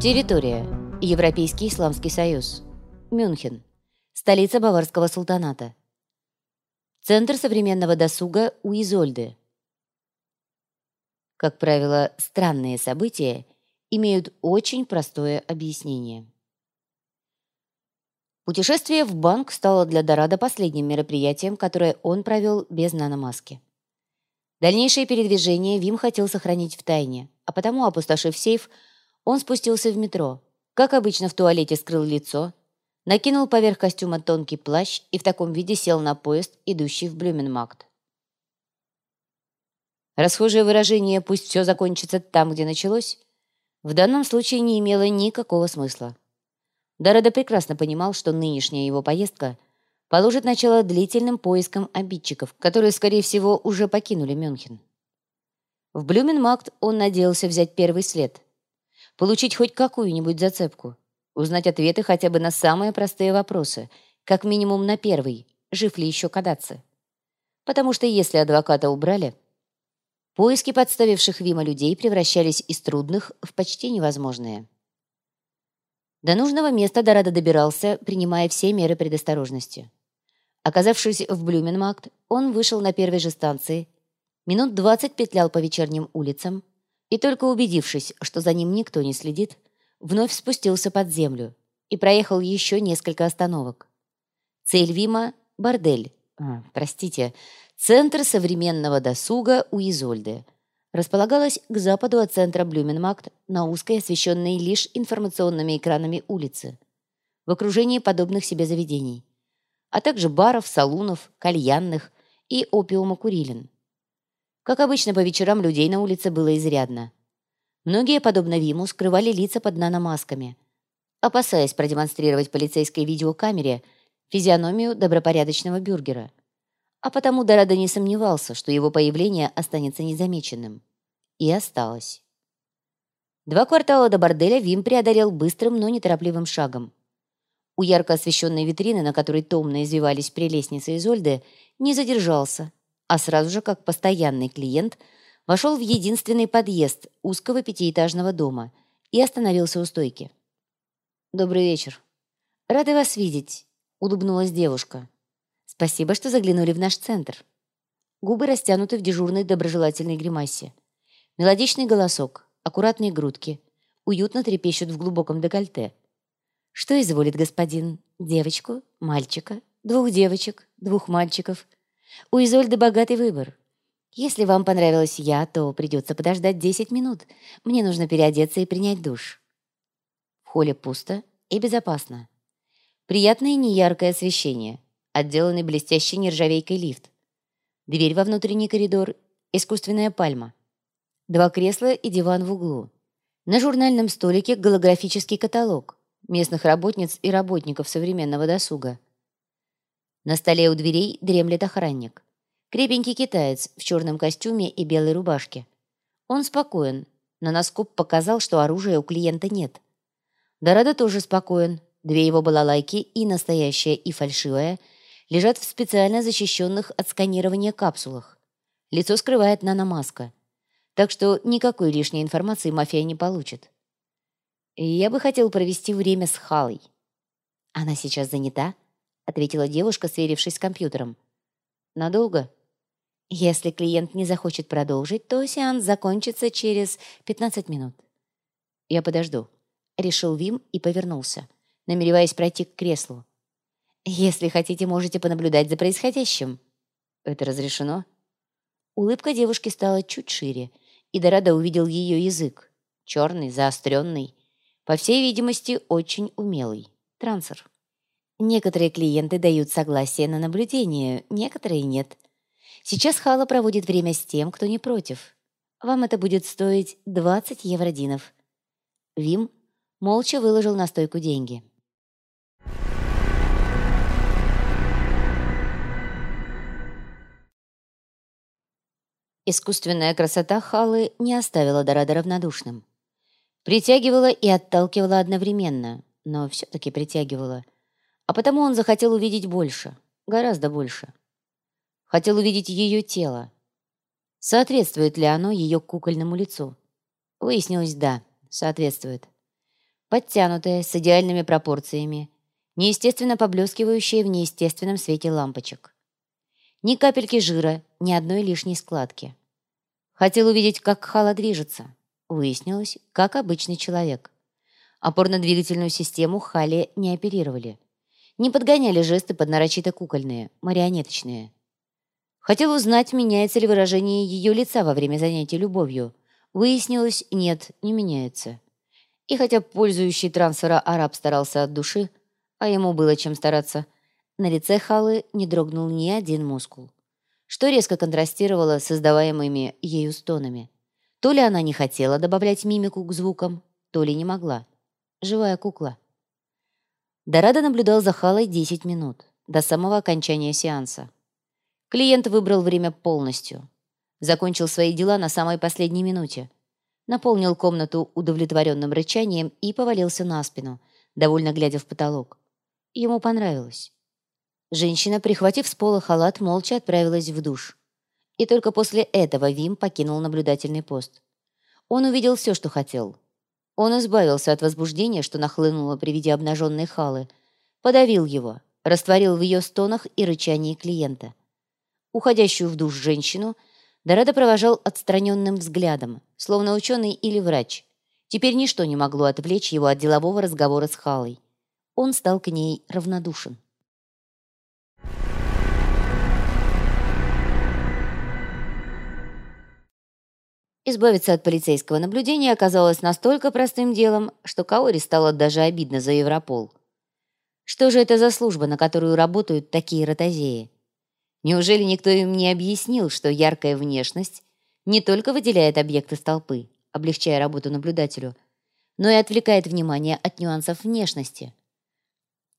Территория. Европейский Исламский Союз. Мюнхен. Столица Баварского султаната. Центр современного досуга у Изольды. Как правило, странные события имеют очень простое объяснение. Путешествие в банк стало для Дорадо последним мероприятием, которое он провел без наномаски. Дальнейшее передвижение Вим хотел сохранить в тайне, а потому, опустошив сейф, он спустился в метро. Как обычно, в туалете скрыл лицо, накинул поверх костюма тонкий плащ и в таком виде сел на поезд, идущий в Блюменмакт. Расхожее выражение «пусть все закончится там, где началось» в данном случае не имело никакого смысла. Дорода прекрасно понимал, что нынешняя его поездка положит начало длительным поискам обидчиков, которые, скорее всего, уже покинули Мюнхен. В Блюменмакт он надеялся взять первый след, получить хоть какую-нибудь зацепку, узнать ответы хотя бы на самые простые вопросы, как минимум на первый, жив ли еще Кадаци. Потому что если адвоката убрали, Поиски подставивших Вима людей превращались из трудных в почти невозможные. До нужного места Дорадо добирался, принимая все меры предосторожности. Оказавшись в Блюменмакт, он вышел на первой же станции, минут двадцать петлял по вечерним улицам и, только убедившись, что за ним никто не следит, вновь спустился под землю и проехал еще несколько остановок. Цель Вима — бордель. А, простите, Центр современного досуга у Изольды. Располагалась к западу от центра Блюменмакт на узкой, освещенной лишь информационными экранами улице, в окружении подобных себе заведений, а также баров, салунов, кальянных и опиума-курилин. Как обычно, по вечерам людей на улице было изрядно. Многие, подобно Виму, скрывали лица под наномасками, опасаясь продемонстрировать полицейской видеокамере физиономию добропорядочного бюргера – а потому Дорадо не сомневался, что его появление останется незамеченным. И осталось. Два квартала до борделя Вим преодолел быстрым, но неторопливым шагом. У ярко освещенной витрины, на которой томно извивались прелестницы Изольды, не задержался, а сразу же, как постоянный клиент, вошел в единственный подъезд узкого пятиэтажного дома и остановился у стойки. «Добрый вечер. Рада вас видеть», — улыбнулась девушка. Спасибо, что заглянули в наш центр. Губы растянуты в дежурной доброжелательной гримасе. Мелодичный голосок, аккуратные грудки, уютно трепещут в глубоком декольте. Что изволит господин? Девочку? Мальчика? Двух девочек? Двух мальчиков? У Изольды богатый выбор. Если вам понравилась я, то придется подождать 10 минут. Мне нужно переодеться и принять душ. В холле пусто и безопасно. Приятное неяркое освещение отделанный блестящей нержавейкой лифт. Дверь во внутренний коридор, искусственная пальма. Два кресла и диван в углу. На журнальном столике голографический каталог местных работниц и работников современного досуга. На столе у дверей дремлет охранник. Крепенький китаец в черном костюме и белой рубашке. Он спокоен, но Наскоп показал, что оружия у клиента нет. Дорадо тоже спокоен. Две его балалайки, и настоящая, и фальшивая – лежат в специально защищенных от сканирования капсулах. Лицо скрывает наномаска, так что никакой лишней информации мафия не получит. я бы хотел провести время с Халой. Она сейчас занята, ответила девушка, сверившись с компьютером. Надолго? Если клиент не захочет продолжить, то сеанс закончится через 15 минут. Я подожду, решил Вим и повернулся, намереваясь пройти к креслу. Если хотите, можете понаблюдать за происходящим. Это разрешено? Улыбка девушки стала чуть шире, и Дорадо увидел ее язык. Черный, заостренный. По всей видимости, очень умелый. Трансер. Некоторые клиенты дают согласие на наблюдение, некоторые нет. Сейчас Хала проводит время с тем, кто не против. Вам это будет стоить 20 евродинов. Вим молча выложил на стойку деньги. Искусственная красота Халы не оставила Дорадо равнодушным. Притягивала и отталкивала одновременно, но все-таки притягивала. А потому он захотел увидеть больше, гораздо больше. Хотел увидеть ее тело. Соответствует ли оно ее кукольному лицу? Выяснилось, да, соответствует. подтянутая, с идеальными пропорциями, неестественно поблескивающая в неестественном свете лампочек. Ни капельки жира, ни одной лишней складки. Хотел увидеть, как Хала движется. Выяснилось, как обычный человек. Опорно-двигательную систему Хали не оперировали. Не подгоняли жесты под нарочито кукольные, марионеточные. Хотел узнать, меняется ли выражение ее лица во время занятий любовью. Выяснилось, нет, не меняется. И хотя пользующий трансфера араб старался от души, а ему было чем стараться, на лице Халы не дрогнул ни один мускул, что резко контрастировало с издаваемыми ею стонами. То ли она не хотела добавлять мимику к звукам, то ли не могла. Живая кукла. Дорадо наблюдал за Халой 10 минут, до самого окончания сеанса. Клиент выбрал время полностью. Закончил свои дела на самой последней минуте. Наполнил комнату удовлетворенным рычанием и повалился на спину, довольно глядя в потолок. Ему понравилось. Женщина, прихватив с пола халат, молча отправилась в душ. И только после этого Вим покинул наблюдательный пост. Он увидел все, что хотел. Он избавился от возбуждения, что нахлынуло при виде обнаженной халы, подавил его, растворил в ее стонах и рычании клиента. Уходящую в душ женщину Дорадо провожал отстраненным взглядом, словно ученый или врач. Теперь ничто не могло отвлечь его от делового разговора с Халой. Он стал к ней равнодушен. Избавиться от полицейского наблюдения оказалось настолько простым делом, что Каори стало даже обидно за Европол. Что же это за служба, на которую работают такие ротозеи? Неужели никто им не объяснил, что яркая внешность не только выделяет объекты из толпы, облегчая работу наблюдателю, но и отвлекает внимание от нюансов внешности?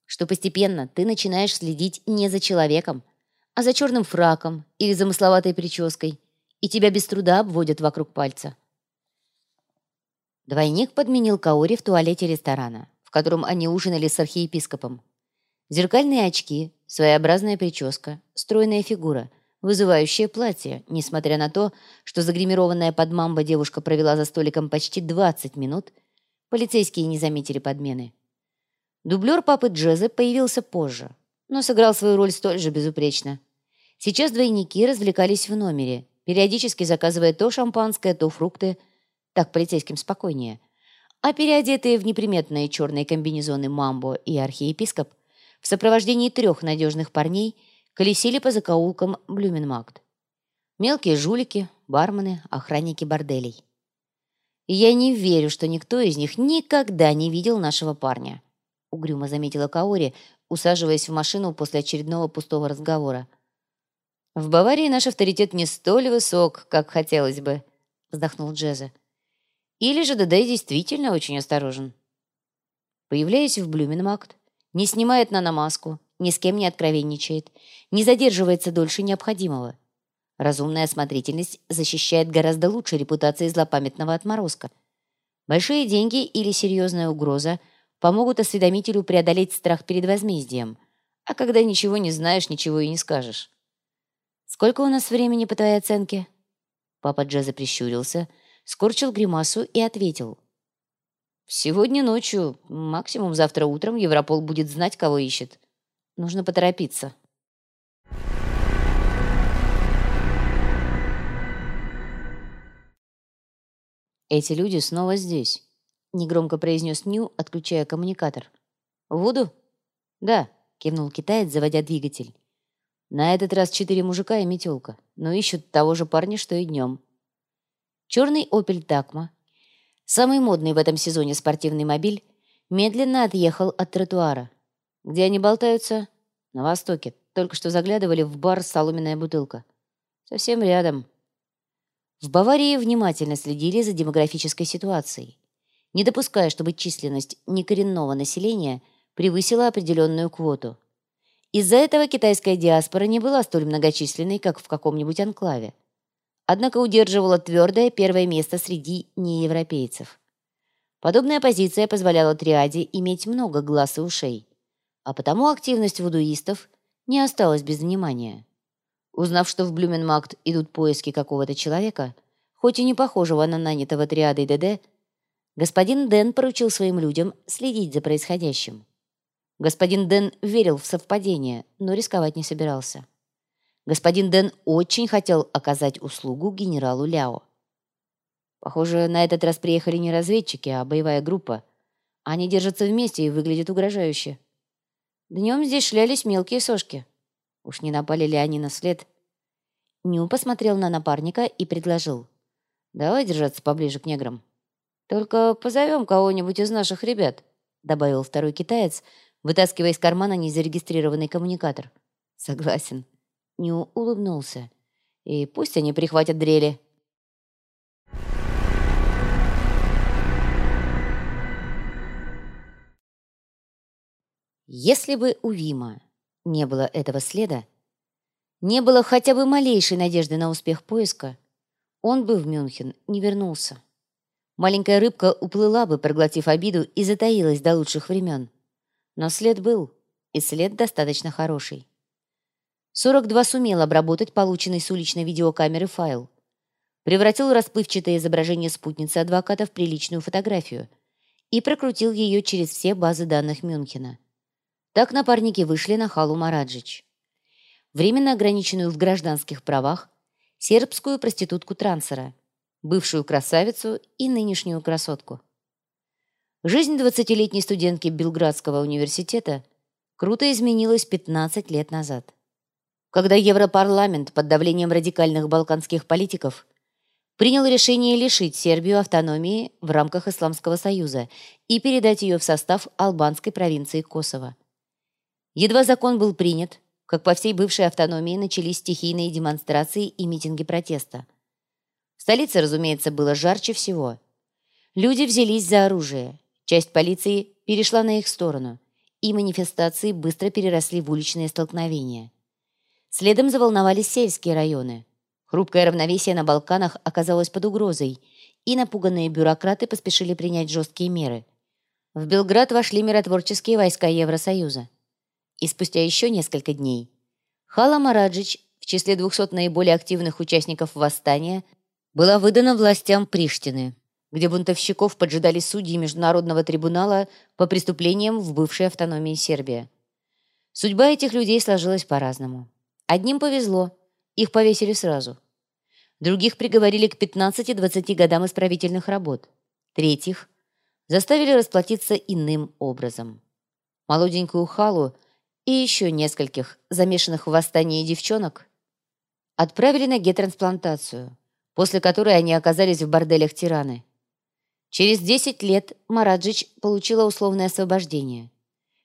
Что постепенно ты начинаешь следить не за человеком, а за черным фраком или замысловатой прической, и тебя без труда обводят вокруг пальца. Двойник подменил Каори в туалете ресторана, в котором они ужинали с архиепископом. Зеркальные очки, своеобразная прическа, стройная фигура, вызывающее платье, несмотря на то, что загримированная под мамбо девушка провела за столиком почти 20 минут, полицейские не заметили подмены. Дублер папы Джеза появился позже, но сыграл свою роль столь же безупречно. Сейчас двойники развлекались в номере, периодически заказывая то шампанское, то фрукты, так полицейским спокойнее. А переодетые в неприметные черные комбинезоны мамбо и архиепископ в сопровождении трех надежных парней колесили по закоулкам Блюменмагд. Мелкие жулики, бармены, охранники борделей. Я не верю, что никто из них никогда не видел нашего парня, угрюмо заметила Каори, усаживаясь в машину после очередного пустого разговора. «В Баварии наш авторитет не столь высок, как хотелось бы», — вздохнул Джезе. «Или же ДД действительно очень осторожен». Появляясь в Блюменмакт, не снимает наномаску, ни с кем не откровенничает, не задерживается дольше необходимого. Разумная осмотрительность защищает гораздо лучше репутации злопамятного отморозка. Большие деньги или серьезная угроза помогут осведомителю преодолеть страх перед возмездием, а когда ничего не знаешь, ничего и не скажешь. «Сколько у нас времени, по твоей оценке?» Папа Джеза прищурился, скорчил гримасу и ответил – Сегодня ночью, максимум завтра утром, Европол будет знать, кого ищет. Нужно поторопиться. «Эти люди снова здесь», — негромко произнес Нью, отключая коммуникатор. «Вуду?» «Да», — кивнул китаец, заводя двигатель. «На этот раз четыре мужика и метелка, но ищут того же парня, что и днем». Черный «Опель Такма» Самый модный в этом сезоне спортивный мобиль медленно отъехал от тротуара. Где они болтаются? На востоке. Только что заглядывали в бар «Соломенная бутылка». Совсем рядом. В Баварии внимательно следили за демографической ситуацией, не допуская, чтобы численность некоренного населения превысила определенную квоту. Из-за этого китайская диаспора не была столь многочисленной, как в каком-нибудь анклаве однако удерживала твердое первое место среди неевропейцев. Подобная позиция позволяла триаде иметь много глаз и ушей, а потому активность вудуистов не осталась без внимания. Узнав, что в Блюменмакт идут поиски какого-то человека, хоть и не похожего на нанятого триадой ДД, Господин Дэн поручил своим людям следить за происходящим. Господин Дэн верил в совпадение, но рисковать не собирался. Господин Дэн очень хотел оказать услугу генералу Ляо. Похоже, на этот раз приехали не разведчики, а боевая группа. Они держатся вместе и выглядят угрожающе. Днем здесь шлялись мелкие сошки. Уж не напали ли они на след? Ню посмотрел на напарника и предложил. «Давай держаться поближе к неграм. Только позовем кого-нибудь из наших ребят», добавил второй китаец, вытаскивая из кармана незарегистрированный коммуникатор. «Согласен». Ню улыбнулся. «И пусть они прихватят дрели». Если бы у Вима не было этого следа, не было хотя бы малейшей надежды на успех поиска, он бы в Мюнхен не вернулся. Маленькая рыбка уплыла бы, проглотив обиду, и затаилась до лучших времен. Но след был, и след достаточно хороший. 42 сумел обработать полученный с уличной видеокамеры файл. Превратил расплывчатое изображение спутницы адвоката в приличную фотографию и прокрутил ее через все базы данных Мюнхена. Так напарники вышли на Халу Мараджич временно ограниченную в гражданских правах, сербскую проститутку трансера, бывшую красавицу и нынешнюю красотку. Жизнь 20-летней студентки Белградского университета круто изменилась 15 лет назад. Когда Европарламент под давлением радикальных балканских политиков принял решение лишить Сербию автономии в рамках Исламского Союза и передать ее в состав албанской провинции Косово. Едва закон был принят, как по всей бывшей автономии начались стихийные демонстрации и митинги протеста. В столице, разумеется, было жарче всего. Люди взялись за оружие, часть полиции перешла на их сторону, и манифестации быстро переросли в уличные столкновения. Следом заволновались сельские районы. Хрупкое равновесие на Балканах оказалось под угрозой, и напуганные бюрократы поспешили принять жесткие меры. В Белград вошли миротворческие войска Евросоюза. И спустя еще несколько дней Хала Мараджич в числе 200 наиболее активных участников восстания была выдана властям Приштины, где бунтовщиков поджидали судьи Международного трибунала по преступлениям в бывшей автономии Сербия. Судьба этих людей сложилась по-разному. Одним повезло, их повесили сразу. Других приговорили к 15-20 годам исправительных работ. Третьих заставили расплатиться иным образом. Молоденькую Халу – и еще нескольких, замешанных в восстании девчонок, отправили на гетрансплантацию, после которой они оказались в борделях Тираны. Через 10 лет Мараджич получила условное освобождение.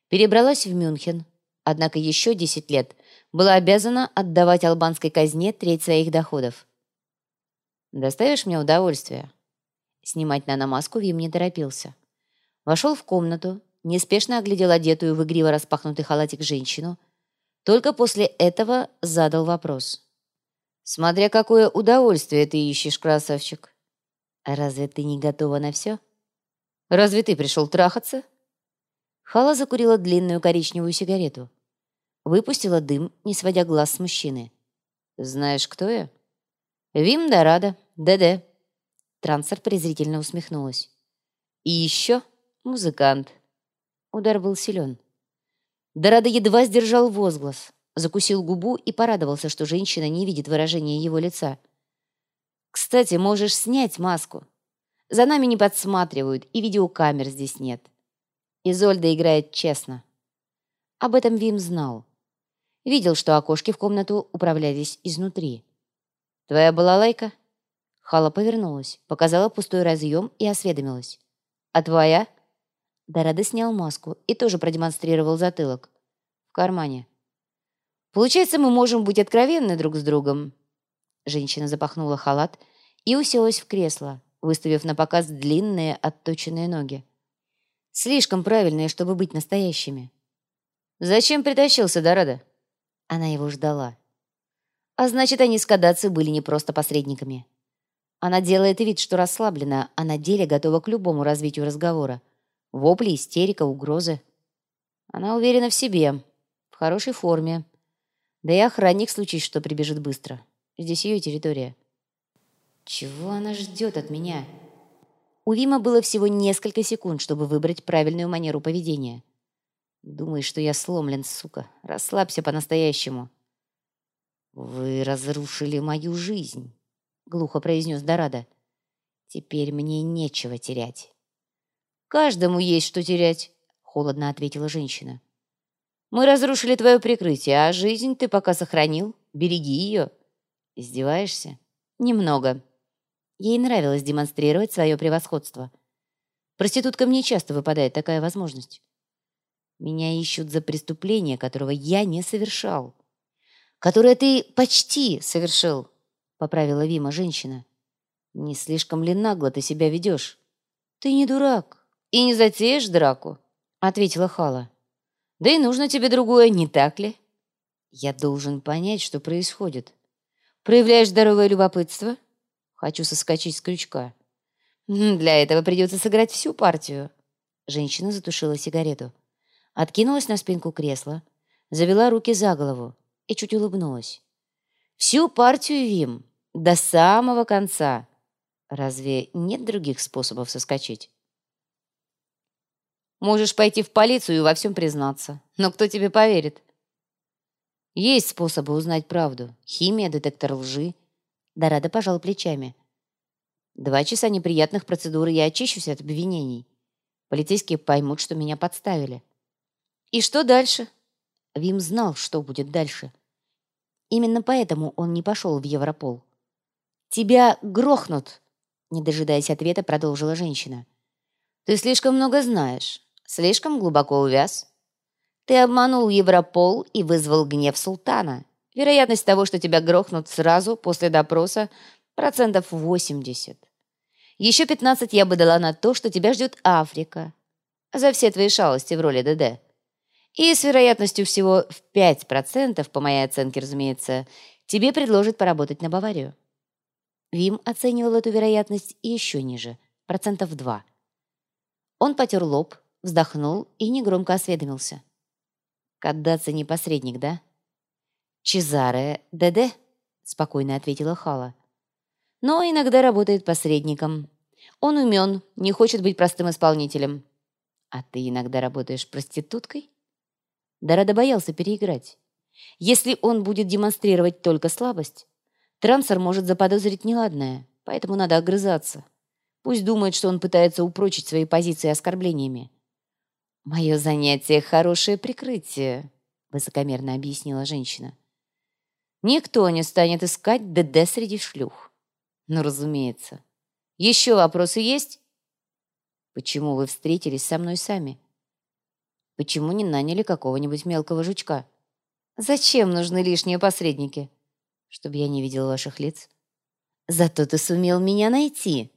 Перебралась в Мюнхен, однако еще 10 лет была обязана отдавать албанской казне треть своих доходов. «Доставишь мне удовольствие?» Снимать наномаску Вим не торопился. Вошел в комнату, неспешно оглядел одетую в игриво распахнутый халатик женщину. Только после этого задал вопрос. «Смотря какое удовольствие ты ищешь, красавчик. Разве ты не готова на все? Разве ты пришел трахаться?» Хала закурила длинную коричневую сигарету. Выпустила дым, не сводя глаз с мужчины. «Знаешь, кто я?» «Вим Дорадо, ДД». Трансер презрительно усмехнулась. «И еще музыкант». Удар был силен. Дорадо едва сдержал возглас, закусил губу и порадовался, что женщина не видит выражения его лица. «Кстати, можешь снять маску. За нами не подсматривают, и видеокамер здесь нет. Изольда играет честно». Об этом Вим знал. Видел, что окошки в комнату управлялись изнутри. «Твоя была лайка?» Хала повернулась, показала пустой разъем и осведомилась. «А твоя?» Дорадо снял маску и тоже продемонстрировал затылок. В кармане. «Получается, мы можем быть откровенны друг с другом». Женщина запахнула халат и уселась в кресло, выставив на показ длинные отточенные ноги. Слишком правильные, чтобы быть настоящими. «Зачем притащился, Дорадо?» Она его ждала. А значит, они с Кадаци были не просто посредниками. Она делает вид, что расслаблена, а на деле готова к любому развитию разговора. Вопли, истерика, угрозы. Она уверена в себе, в хорошей форме. Да и охранник, случись, что прибежит быстро. Здесь ее территория. Чего она ждет от меня? У Вима было всего несколько секунд, чтобы выбрать правильную манеру поведения. «Думаешь, что я сломлен, сука? Расслабься по-настоящему». «Вы разрушили мою жизнь», — глухо произнес Дорадо. «Теперь мне нечего терять». «Каждому есть что терять», — холодно ответила женщина. «Мы разрушили твое прикрытие, а жизнь ты пока сохранил. Береги ее». «Издеваешься?» «Немного». Ей нравилось демонстрировать свое превосходство. Проституткам не часто выпадает такая возможность. Меня ищут за преступление, которого я не совершал. Которое ты почти совершил, поправила Вима женщина. Не слишком ли нагло ты себя ведешь? Ты не дурак и не затеешь драку, ответила Хала. Да и нужно тебе другое, не так ли? Я должен понять, что происходит. Проявляешь здоровое любопытство? Хочу соскочить с крючка. Для этого придется сыграть всю партию. Женщина затушила сигарету. Откинулась на спинку кресла, завела руки за голову и чуть улыбнулась. Всю партию Вим, до самого конца. Разве нет других способов соскочить? Можешь пойти в полицию и во всем признаться. Но кто тебе поверит? Есть способы узнать правду. Химия, детектор лжи. Дорадо пожал плечами. Два часа неприятных процедур, я очищусь от обвинений. Полицейские поймут, что меня подставили. И что дальше? Вим знал, что будет дальше. Именно поэтому он не пошел в Европол. «Тебя грохнут!» Не дожидаясь ответа, продолжила женщина. «Ты слишком много знаешь, слишком глубоко увяз. Ты обманул Европол и вызвал гнев султана. Вероятность того, что тебя грохнут сразу после допроса, процентов 80. Еще 15 я бы дала на то, что тебя ждет Африка. За все твои шалости в роли ДД. И с вероятностью всего в 5%, по моей оценке, разумеется, тебе предложат поработать на Баварию. Вим оценивал эту вероятность еще ниже, процентов 2. Он потер лоб, вздохнул и негромко осведомился. Каддаца не посредник, да? Чезаре ДД, спокойно ответила Хала. Но иногда работает посредником. Он умен, не хочет быть простым исполнителем. А ты иногда работаешь проституткой? Дорадо боялся переиграть. Если он будет демонстрировать только слабость, Трансер может заподозрить неладное, поэтому надо огрызаться. Пусть думает, что он пытается упрочить свои позиции оскорблениями. «Мое занятие — хорошее прикрытие», — высокомерно объяснила женщина. «Никто не станет искать ДД среди шлюх». «Ну, разумеется. Еще вопросы есть?» «Почему вы встретились со мной сами?» «Почему не наняли какого-нибудь мелкого жучка?» «Зачем нужны лишние посредники?» «Чтобы я не видел ваших лиц». «Зато ты сумел меня найти».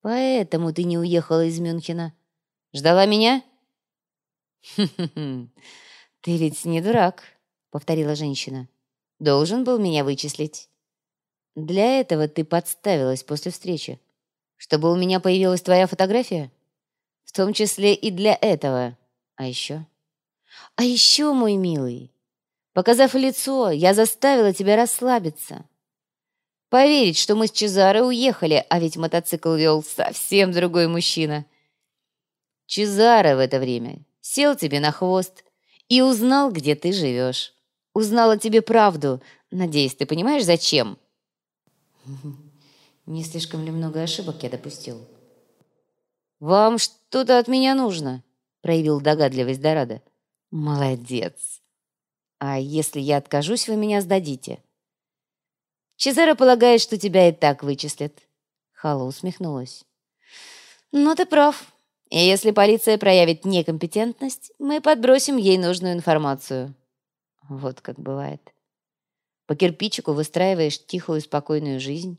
«Поэтому ты не уехала из Мюнхена. Ждала меня?» «Хм-хм-хм, ты ведь не дурак», — повторила женщина. «Должен был меня вычислить. Для этого ты подставилась после встречи. Чтобы у меня появилась твоя фотография? В том числе и для этого. А еще? А еще, мой милый, показав лицо, я заставила тебя расслабиться. Поверить, что мы с Чезаро уехали, а ведь мотоцикл вел совсем другой мужчина. Чезаро в это время сел тебе на хвост и узнал, где ты живешь. Узнал о тебе правду. Надеюсь, ты понимаешь, зачем?» «Не слишком ли много ошибок я допустил?» «Вам что-то от меня нужно?» проявил догадливость Дорадо. «Молодец! А если я откажусь, вы меня сдадите?» «Чезаро полагает, что тебя и так вычислят». Хала усмехнулась. «Ну, ты прав. И если полиция проявит некомпетентность, мы подбросим ей нужную информацию. Вот как бывает. По кирпичику выстраиваешь тихую, спокойную жизнь,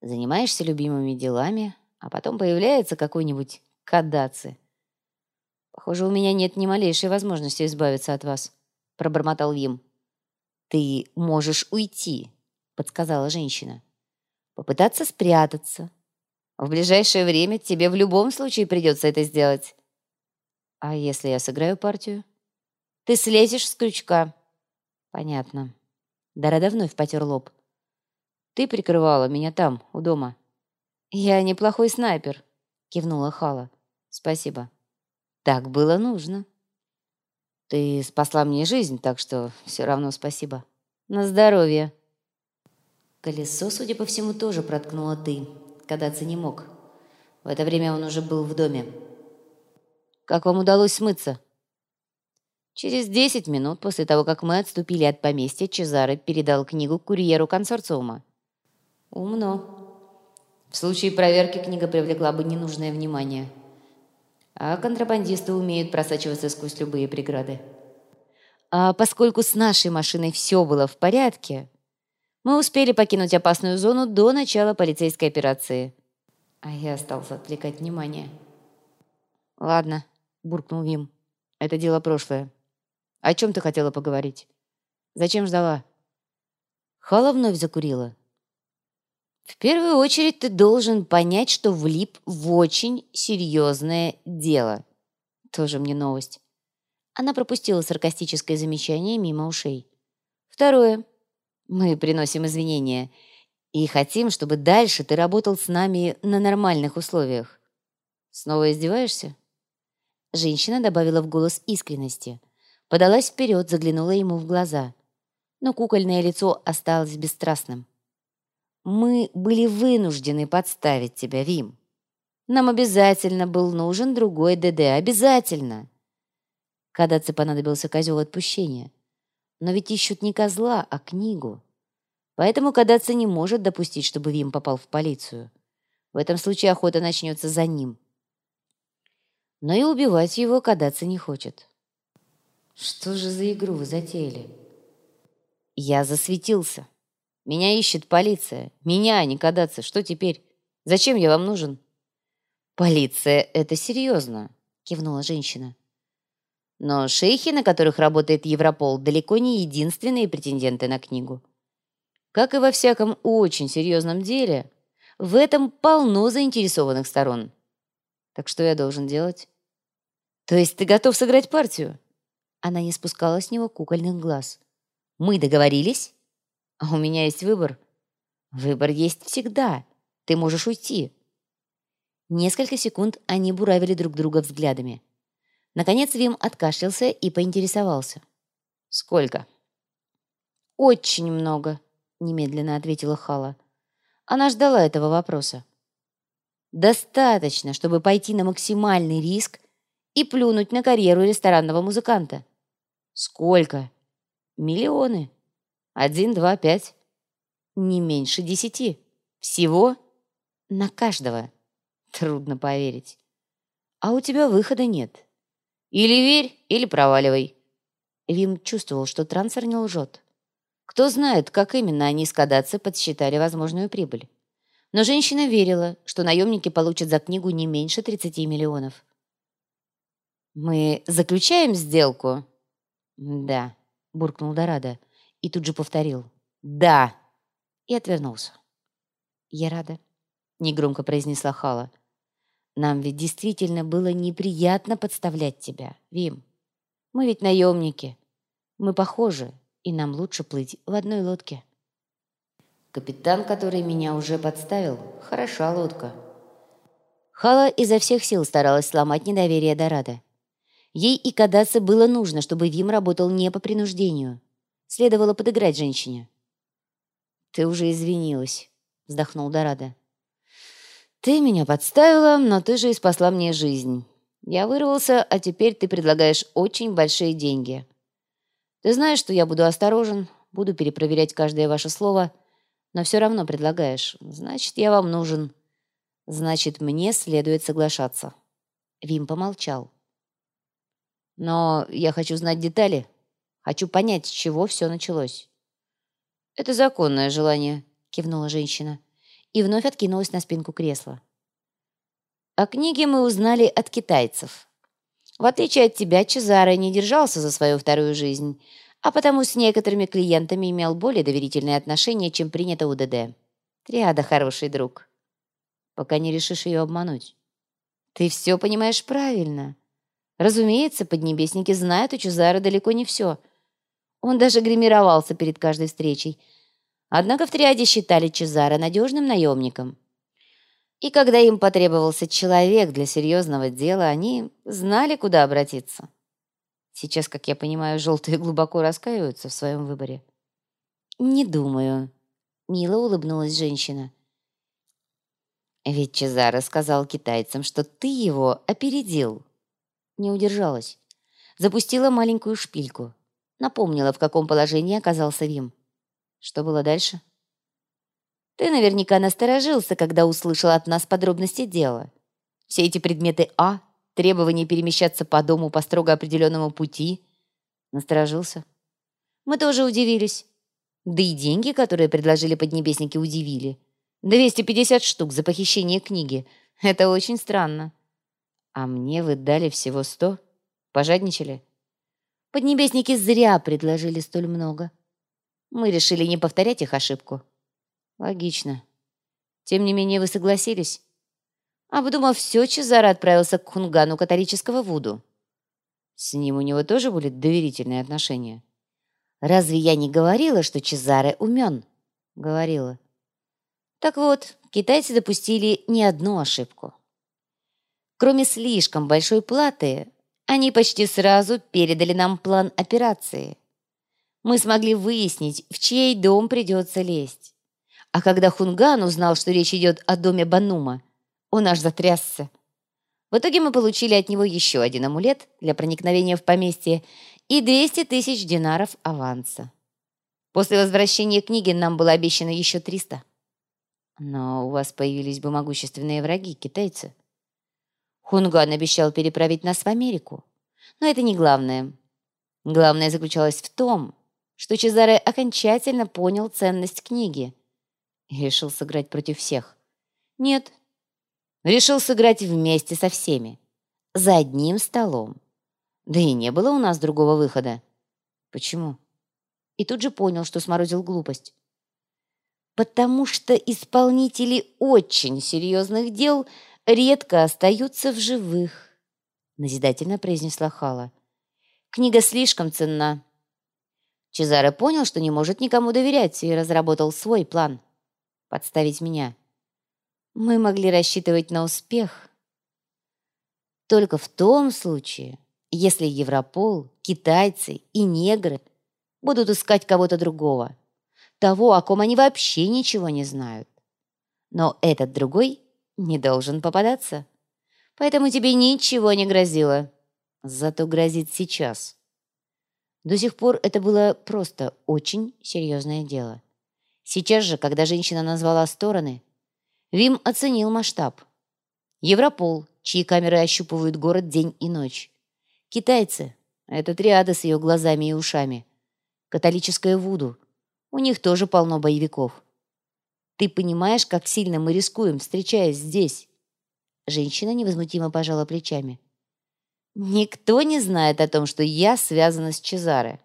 занимаешься любимыми делами, а потом появляется какой-нибудь кадаци. Похоже, у меня нет ни малейшей возможности избавиться от вас, пробормотал Вим. Ты можешь уйти, подсказала женщина. Попытаться спрятаться, в ближайшее время тебе в любом случае придется это сделать. А если я сыграю партию? Ты слезешь с крючка. Понятно. Дора вновь потер лоб. Ты прикрывала меня там, у дома. Я неплохой снайпер. — кивнула Хала. «Спасибо. Так было нужно». «Ты спасла мне жизнь, так что все равно спасибо. На здоровье». Колесо, судя по всему, тоже проткнуло ты. Кадаться не мог. В это время он уже был в доме. «Как вам удалось смыться?» Через десять минут после того, как мы отступили от поместья, Чезаре передал книгу курьеру консорциума. «Умно. В случае проверки книга привлекла бы ненужное внимание. А контрабандисты умеют просачиваться сквозь любые преграды. А поскольку с нашей машиной все было в порядке, мы успели покинуть опасную зону до начала полицейской операции. А я остался отвлекать внимание. «Ладно», — буркнул Вим. «Это дело прошлое. О чем ты хотела поговорить? Зачем ждала?» Хала вновь закурила. «В первую очередь ты должен понять, что влип в очень серьезное дело. Тоже мне новость». Она пропустила саркастическое замечание мимо ушей. «Второе. Мы приносим извинения и хотим, чтобы дальше ты работал с нами на нормальных условиях. Снова издеваешься?» Женщина добавила в голос искренности – подалась вперед, заглянула ему в глаза. Но кукольное лицо осталось бесстрастным. «Мы были вынуждены подставить тебя, Вим. Нам обязательно был нужен другой ДД, обязательно!» Кадаться понадобился козел отпущения. Но ведь ищут не козла, а книгу. Поэтому Кадаться не может допустить, чтобы Вим попал в полицию. В этом случае охота начнется за ним. Но и убивать его Кадаться не хочет. Что же за игру вы затеяли? Я засветился. Меня ищет полиция. Меня, а не кадаться. Что теперь? Зачем я вам нужен? Полиция — это серьезно, кивнула женщина. Но шейхи, на которых работает Европол, далеко не единственные претенденты на книгу. Как и во всяком очень серьезном деле, в этом полно заинтересованных сторон. Так что я должен делать? То есть ты готов сыграть партию? Она не спускала с него кукольных глаз. «Мы договорились? А у меня есть выбор». «Выбор есть всегда. Ты можешь уйти». Несколько секунд они буравили друг друга взглядами. Наконец Вим откашлялся и поинтересовался. «Сколько?» «Очень много», — немедленно ответила Хала. Она ждала этого вопроса. «Достаточно, чтобы пойти на максимальный риск и плюнуть на карьеру ресторанного музыканта. Сколько? Миллионы. Один, два, пять. Не меньше десяти. Всего? На каждого. Трудно поверить. А у тебя выхода нет. Или верь, или проваливай. Вим чувствовал, что трансфер не лжет. Кто знает, как именно они с Кадаци подсчитали возможную прибыль. Но женщина верила, что наемники получат за книгу не меньше 30 миллионов. «Мы заключаем сделку?» «Да», — буркнул Дорадо и тут же повторил «Да!» и отвернулся. «Я рада», — негромко произнесла Хала. «Нам ведь действительно было неприятно подставлять тебя, Вим. Мы ведь наемники. Мы похожи, и нам лучше плыть в одной лодке». «Капитан, который меня уже подставил, хороша лодка». Хала изо всех сил старалась сломать недоверие Дорадо. Ей и Кадаса было нужно, чтобы Вим работал не по принуждению. Следовало подыграть женщине. «Ты уже извинилась», — вздохнул Дорадо. «Ты меня подставила, но ты же и спасла мне жизнь. Я вырвался, а теперь ты предлагаешь очень большие деньги. Ты знаешь, что я буду осторожен, буду перепроверять каждое ваше слово, но все равно предлагаешь. Значит, я вам нужен. Значит, мне следует соглашаться». Вим помолчал. Но я хочу знать детали. Хочу понять, с чего все началось». «Это законное желание», — кивнула женщина и вновь откинулась на спинку кресла. «О книге мы узнали от китайцев. В отличие от тебя, Чезаре не держался за свою вторую жизнь, а потому с некоторыми клиентами имел более доверительные отношения, чем принято у ДД. Триада хороший друг. Пока не решишь ее обмануть. Ты все понимаешь правильно. Разумеется, поднебесники знают у Чезаро далеко не все. Он даже гримировался перед каждой встречей. Однако в триаде считали Чезаро надежным наемником. И когда им потребовался человек для серьезного дела, они знали, куда обратиться. Сейчас, как я понимаю, желтые глубоко раскаиваются в своем выборе. «Не думаю», — мило улыбнулась женщина. «Ведь Чезаро сказал китайцам, что ты его опередил». Не удержалась. Запустила маленькую шпильку. Напомнила, в каком положении оказался Вим. Что было дальше? Ты наверняка насторожился, когда услышал от нас подробности дела. Все эти предметы А, требование перемещаться по дому по строго определенному пути. Насторожился. Мы тоже удивились. Да и деньги, которые предложили поднебесники, удивили. 250 штук за похищение книги. Это очень странно. А мне вы дали всего 100? Пожадничали? Поднебесники зря предложили столь много. Мы решили не повторять их ошибку. Логично. Тем не менее, вы согласились? Обдумав все, Чезаро отправился к Хунгану католического Вуду. С ним у него тоже были доверительные отношения. Разве я не говорила, что Чезаре умен? Говорила. Так вот, китайцы допустили не одну ошибку. Кроме слишком большой платы, они почти сразу передали нам план операции. Мы смогли выяснить, в чей дом придется лезть. А когда Хунган узнал, что речь идет о доме Банума, он аж затрясся. В итоге мы получили от него еще один амулет для проникновения в поместье и 200 тысяч динаров аванса. После возвращения книги нам было обещано еще 300. Но у вас появились бы могущественные враги, китайцы. Хунган обещал переправить нас в Америку. Но это не главное. Главное заключалось в том, что Чезаре окончательно понял ценность книги решил сыграть против всех. Нет, решил сыграть вместе со всеми, за одним столом. Да и не было у нас другого выхода. Почему? И тут же понял, что сморозил глупость. Потому что исполнители очень серьезных дел редко остаются в живых, назидательно произнесла Хала. Книга слишком ценна. Чезаре понял, что не может никому доверять, и разработал свой план — подставить меня. Мы могли рассчитывать на успех только в том случае, если Европол, китайцы и негры будут искать кого-то другого, того, о ком они вообще ничего не знают. Но этот другой не должен попадаться. Поэтому тебе ничего не грозило. Зато грозит сейчас. До сих пор это было просто очень серьезное дело. Сейчас же, когда женщина назвала стороны, Вим оценил масштаб. Европол, чьи камеры ощупывают город день и ночь. Китайцы — это триада с ее глазами и ушами. Католическое Вуду. У них тоже полно боевиков. Ты понимаешь, как сильно мы рискуем, встречаясь здесь?» Женщина невозмутимо пожала плечами. «Никто не знает о том, что я связана с Чезаре.